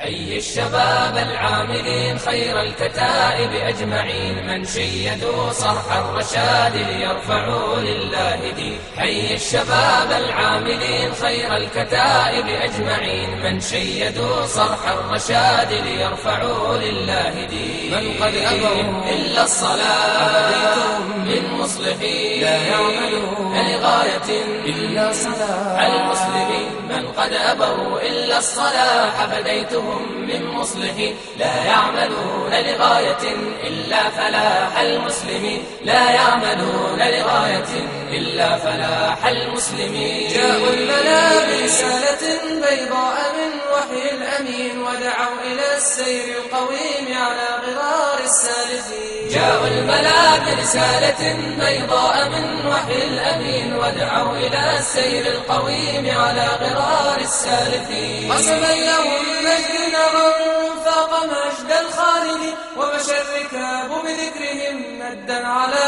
حي الشباب العاملين خير الكتائب أجمعين من شيدوا صرح الرشاد ليرفعوا لله دين. حي الشباب العاملين خير الكتائب أجمعين من شيدوا صرح الرشاد ليرفعوا لله دين. من قد أبوا إلا الصلاة من مصلحين لا يعملون لغاية إلا صلاة. المسلمين. قد أبوا إلا الصلاح فديتهم من مصلح لا يعملون لغاية إلا فلاح المسلمين لا يعملون لغاية إلا فلاح المسلمين جاءوا الملا برسالة بيضاء من وحي الأمين ودعوا إلى السير القويم على غرار السالفين جاءوا الملا برسالة بيضاء من وحي الأمين ودعوا إلى السير القويم على غرار السالفين. قسما لهم مجد نغر فاق مجد الخالد ومشى الركاب بذكرهم مدا على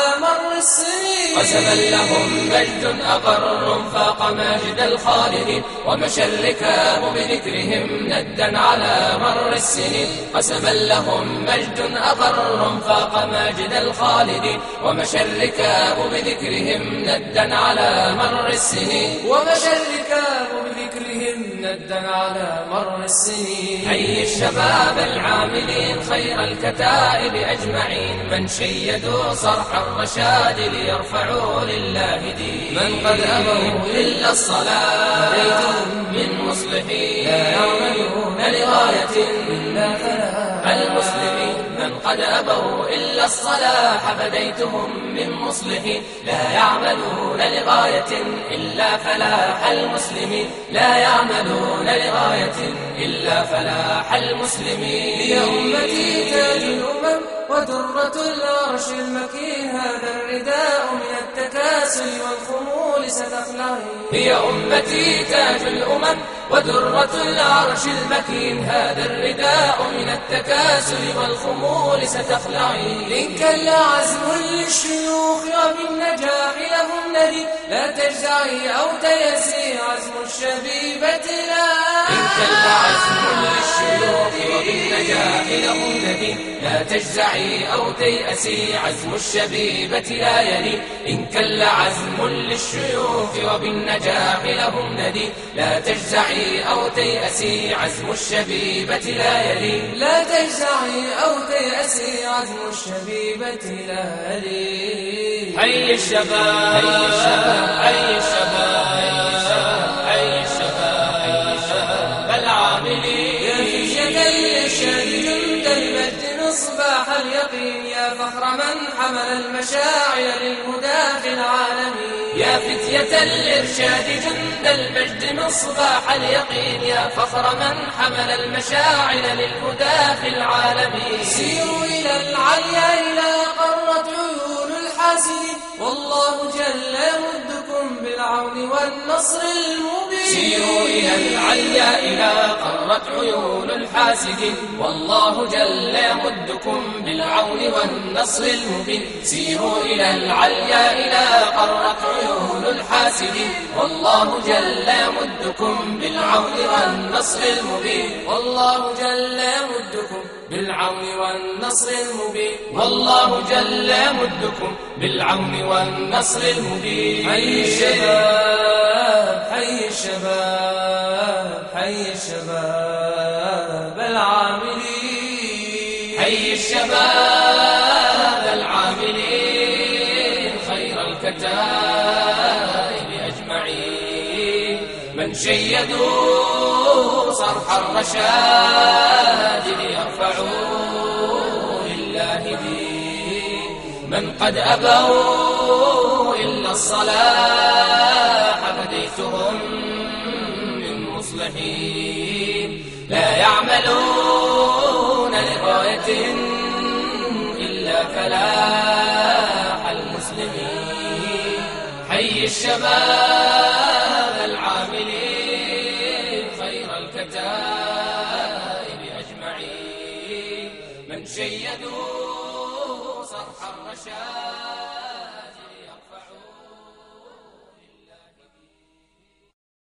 قسما لهم مجد أقر فاق مجد الخالد ومشى الركاب بذكرهم ندا على مر السنين. قسما لهم مجد أقر فاق مجد الخالد ومشى الركاب بذكرهم ندا على مر السنين. ومشى الركاب ندا على مر السنين. حي الشباب العاملين خير الكتائب أجمعين. من شيدوا صرح الرشاد ليرفعوا لله دين. من قد أبوا إلا الصلاة. من مصلحين. لا يعملون لغاية إلا فلاح. المسلمين. قد أبوا إلا الصلاح فديتهم من مصلحين لا يعملون لغاية إلا فلاح المسلمين لا يعملون لغاية إلا فلاح المسلمين يا أمتي تاج الأمم ودرة العرش المكين هذا الرداء من التكاسل والخمول ستخلعين هي أمتي تاج الأمم ودرة العرش المكين هذا الرداء من التكاسل والخمول ستخلعين إن كان عزم للشيوخ وبالنجاح لهم ندي لا تجزعي أو تيسي عزم الشبيبة لا. إن كل عزم للشيوخ وبالنجاح لهم ندي لا تجزعي أو تيأسي عزم الشبيبة لا يلي. إن كل عزم للشيوخ وبالنجاح لهم ندي لا تجزعي أو تيأسي عزم الشبيبة لا يلي. لا تجزعي أو تيأسي عزم الشبيبة لا لي حي الشباب حي الشباب حي الشباب. اليقين يا فخر من حمل المشاعر للهدى في العالمين. يا فتية الإرشاد جند المجد مصباح اليقين يا فخر من حمل المشاعر للهدى في العالمين. سيروا إلى العليا إلى قرة عيون الحاسدين والله جل يمدكم بالعون والنصر المبين. سيروا إلى العليا إلى قرت عيون الحاسدين والله جل يمدكم بالعون والنصر المبين. سيروا إلى العليا إلى قرت عيون الحاسدين والله جل يمدكم بالعون والنصر المبين. والله جل يمدكم بالعون والنصر المبين. والله جل يمدكم بالعون والنصر المبين. حي الشباب حي الشباب حي الشباب. العاملين حي الشباب العاملين خير الكتائب أجمعين. من شيدوا صرح الرشاد ليرفعوا لله دين من قد أبوا إلا الصلاح فديتهم من مصلحين. لا يعملون لغاية فلاح المسلمين. حي الشباب العاملين خير الكتائب أجمعين. من شيدوا صرح الرشاد.